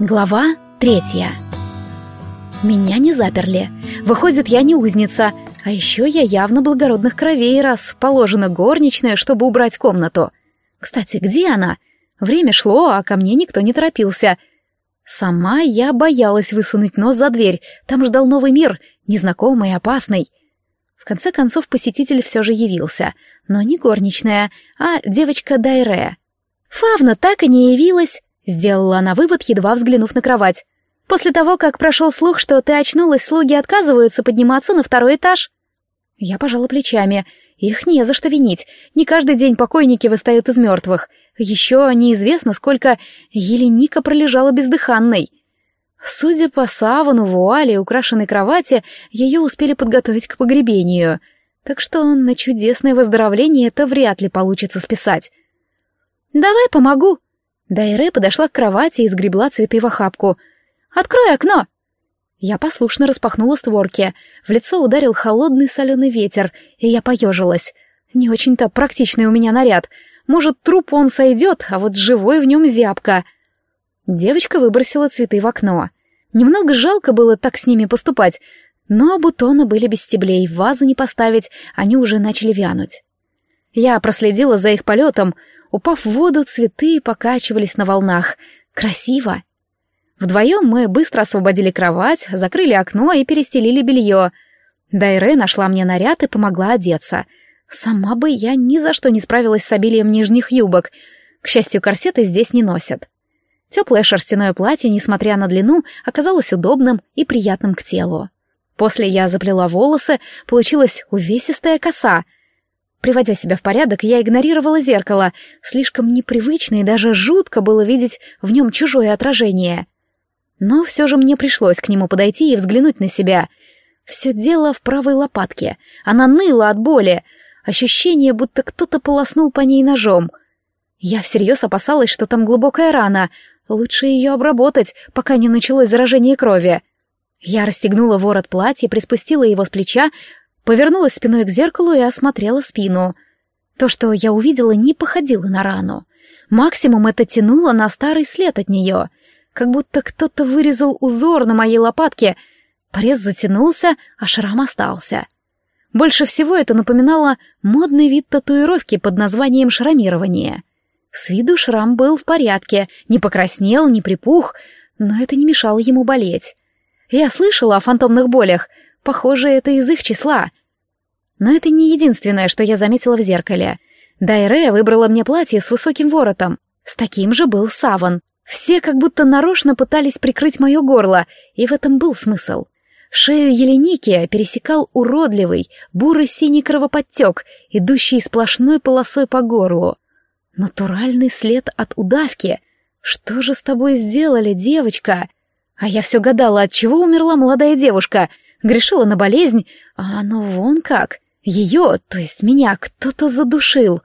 Глава третья. Меня не заперли. Выходит, я не узница. А еще я явно благородных кровей, раз положена горничная, чтобы убрать комнату. Кстати, где она? Время шло, а ко мне никто не торопился. Сама я боялась высунуть нос за дверь. Там ждал новый мир, незнакомый, опасный. В конце концов посетитель все же явился. Но не горничная, а девочка Дайре. Фавна так и не явилась. Сделала она вывод, едва взглянув на кровать. «После того, как прошел слух, что ты очнулась, слуги отказываются подниматься на второй этаж». Я пожала плечами. Их не за что винить. Не каждый день покойники восстают из мертвых. Еще неизвестно, сколько Еленика пролежала бездыханной. Судя по савану, вуале и украшенной кровати, ее успели подготовить к погребению. Так что на чудесное выздоровление это вряд ли получится списать. «Давай помогу», Дайре подошла к кровати и сгребла цветы в охапку. «Открой окно!» Я послушно распахнула створки. В лицо ударил холодный соленый ветер, и я поежилась. Не очень-то практичный у меня наряд. Может, труп он сойдет, а вот живой в нем зябко. Девочка выбросила цветы в окно. Немного жалко было так с ними поступать, но бутоны были без стеблей, вазу не поставить, они уже начали вянуть. Я проследила за их полетом, Упав в воду, цветы покачивались на волнах. Красиво. Вдвоем мы быстро освободили кровать, закрыли окно и перестелили белье. Дайре нашла мне наряд и помогла одеться. Сама бы я ни за что не справилась с обилием нижних юбок. К счастью, корсеты здесь не носят. Теплое шерстяное платье, несмотря на длину, оказалось удобным и приятным к телу. После я заплела волосы, получилась увесистая коса — Приводя себя в порядок, я игнорировала зеркало. Слишком непривычно и даже жутко было видеть в нем чужое отражение. Но все же мне пришлось к нему подойти и взглянуть на себя. Все дело в правой лопатке. Она ныла от боли. Ощущение, будто кто-то полоснул по ней ножом. Я всерьез опасалась, что там глубокая рана. Лучше ее обработать, пока не началось заражение крови. Я расстегнула ворот платья, приспустила его с плеча, Повернулась спиной к зеркалу и осмотрела спину. То, что я увидела, не походило на рану. Максимум это тянуло на старый след от нее. Как будто кто-то вырезал узор на моей лопатке. Порез затянулся, а шрам остался. Больше всего это напоминало модный вид татуировки под названием шрамирование. С виду шрам был в порядке, не покраснел, не припух, но это не мешало ему болеть. Я слышала о фантомных болях, похоже, это из их числа. Но это не единственное, что я заметила в зеркале. Дайре выбрала мне платье с высоким воротом. С таким же был саван. Все как будто нарочно пытались прикрыть мое горло, и в этом был смысл. Шею Еленики пересекал уродливый, бурый синий кровоподтек, идущий сплошной полосой по горлу. Натуральный след от удавки. Что же с тобой сделали, девочка? А я все гадала, от чего умерла молодая девушка. Грешила на болезнь, а оно вон как. Ее, то есть меня, кто-то задушил.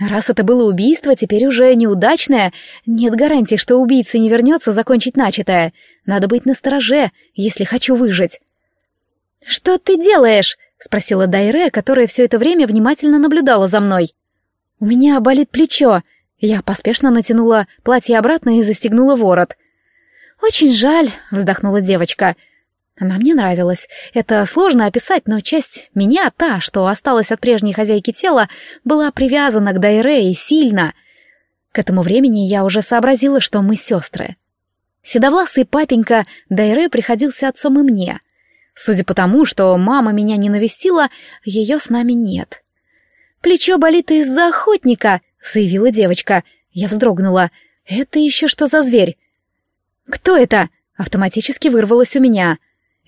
Раз это было убийство, теперь уже неудачное, нет гарантии, что убийца не вернется закончить начатое. Надо быть настороже, если хочу выжить. «Что ты делаешь?» — спросила Дайре, которая все это время внимательно наблюдала за мной. «У меня болит плечо». Я поспешно натянула платье обратно и застегнула ворот. «Очень жаль», — вздохнула девочка. Она мне нравилась. Это сложно описать, но часть меня, та, что осталась от прежней хозяйки тела, была привязана к Дайре и сильно. К этому времени я уже сообразила, что мы сестры. Седовласый папенька Дайре приходился отцом и мне. Судя по тому, что мама меня не навестила, ее с нами нет. «Плечо болит из-за охотника», — заявила девочка. Я вздрогнула. «Это еще что за зверь?» «Кто это?» — автоматически вырвалось у меня.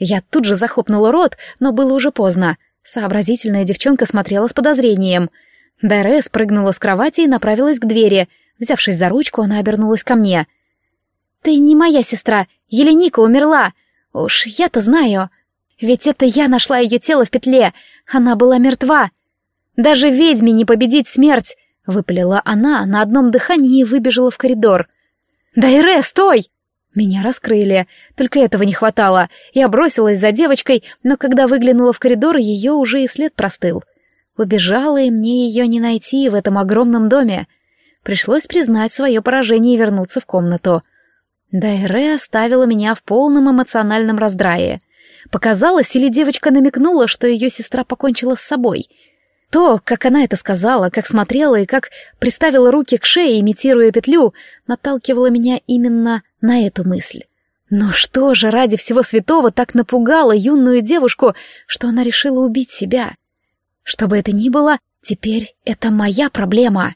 Я тут же захлопнула рот, но было уже поздно. Сообразительная девчонка смотрела с подозрением. Дайре спрыгнула с кровати и направилась к двери. Взявшись за ручку, она обернулась ко мне. «Ты не моя сестра. Еленика умерла. Уж я-то знаю. Ведь это я нашла ее тело в петле. Она была мертва. Даже ведьме не победить смерть!» Выпалила она на одном дыхании и выбежала в коридор. «Дайре, стой!» Меня раскрыли, только этого не хватало. Я бросилась за девочкой, но когда выглянула в коридор, ее уже и след простыл. Убежала, и мне ее не найти в этом огромном доме. Пришлось признать свое поражение и вернуться в комнату. Дайре оставила меня в полном эмоциональном раздрае. Показалось, или девочка намекнула, что ее сестра покончила с собой. То, как она это сказала, как смотрела и как приставила руки к шее, имитируя петлю, наталкивало меня именно на эту мысль. Но что же ради всего святого так напугало юную девушку, что она решила убить себя? Что бы это ни было, теперь это моя проблема.